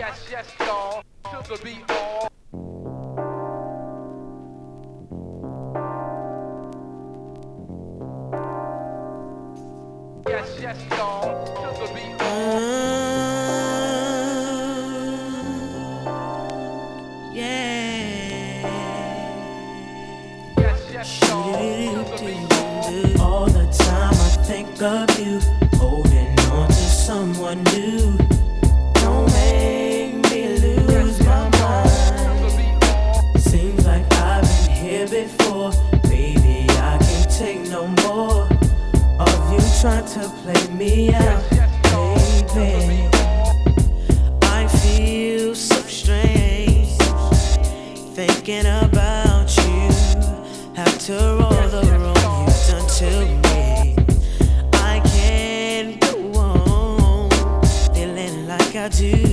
Yes, yes, y'all. The beat all. Yes, yes, y'all. To the beat all. Yes, yes, y'all. To the beat all. All the time I think of you, holding on to someone new. To play me out, baby. I feel so strange thinking about you after all the wrong you've done to me. I can't go on feeling like I do.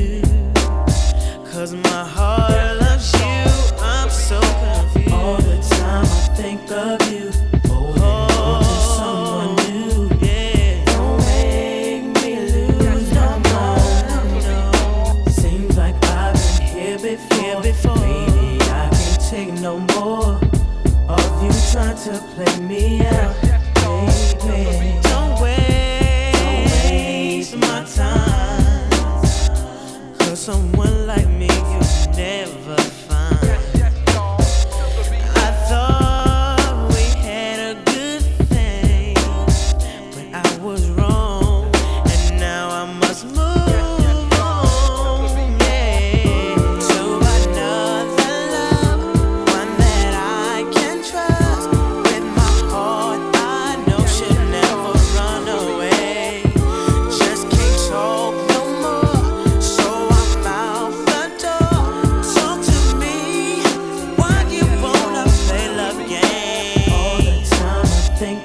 Play me out. Baby, don't waste my time. Cause someone like me you never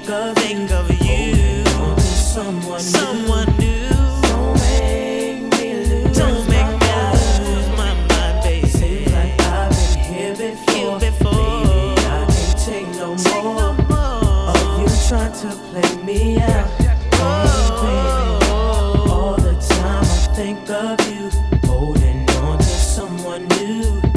think of think of you, someone someone new. Don't make me lose, don't make me lose my mind, baby. Seems like I've been here before, Baby, I can't take no more of you trying to play me out. Oh. Baby, all the time I think of you, holding on to someone new.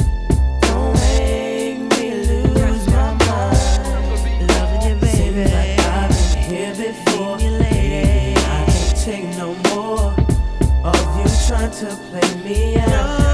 To play me out.